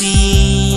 be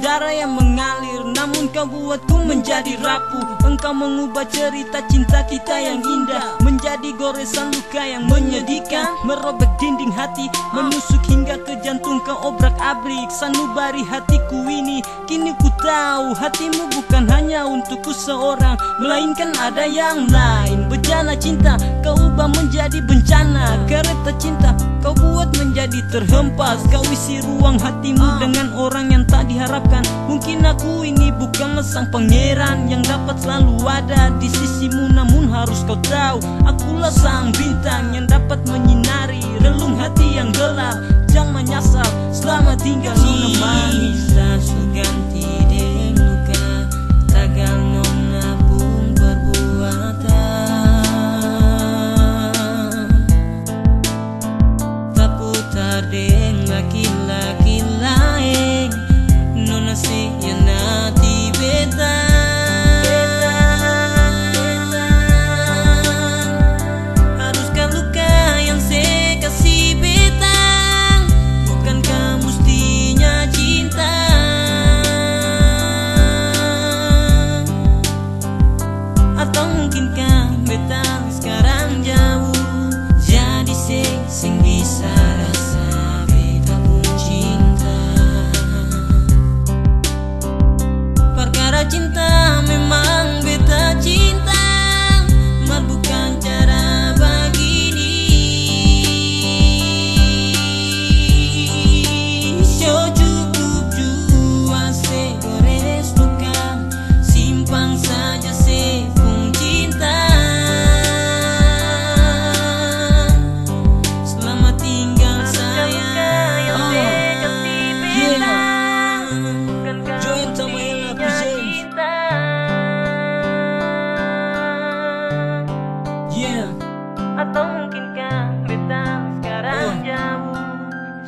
udara yang mengalir. Namun kau buatku menjadi rapuh. Engkau mengubah cerita cinta kita yang indah. Menjadi goresan luka yang menyedihkan. Merobek dinding hati. Menusuk hingga ke jantung kau obrak abrik. Sanubari hatiku ini. Kini ku tahu hatimu bukan hanya untukku seorang. Melainkan ada yang lain. Bejana cinta kau ubah menjadi bencana. Kereta cinta menjadi terhempas. Kau isi ruang hatimu dengan orang yang tak diharapkan. Mungkin aku ini bukanlah sang pangeran Yang dapat selalu ada di sisimu Namun harus kau tahu Akulah sang bintang yang dapat menyinari Relung hati yang gelap. Jangan menyasar Selamat tinggal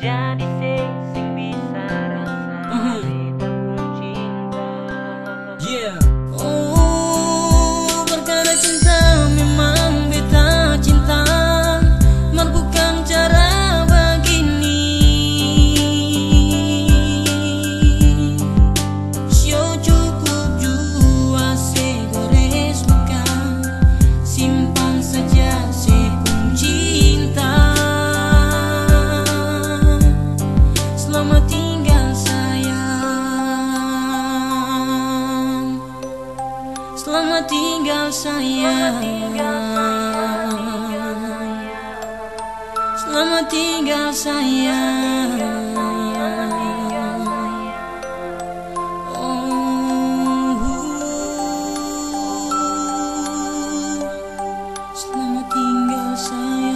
Jadi Selamat tinggal sayang. Selamat tinggal sayang. Oh Selamat tinggal sayang.